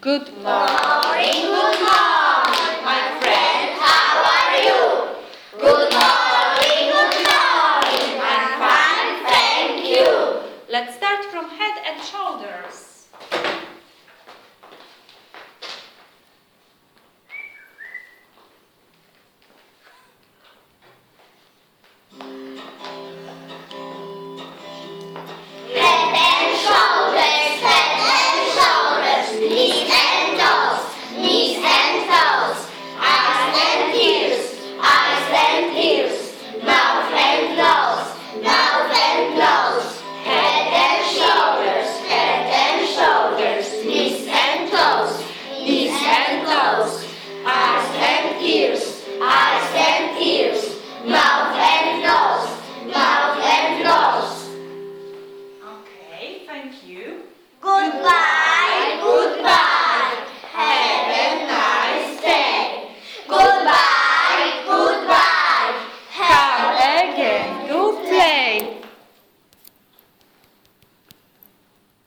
Good morning, good morning, my friend. How are you? Good morning, good morning, I'm fine, Thank you. Let's start from head and shoulders. Thank you. Goodbye.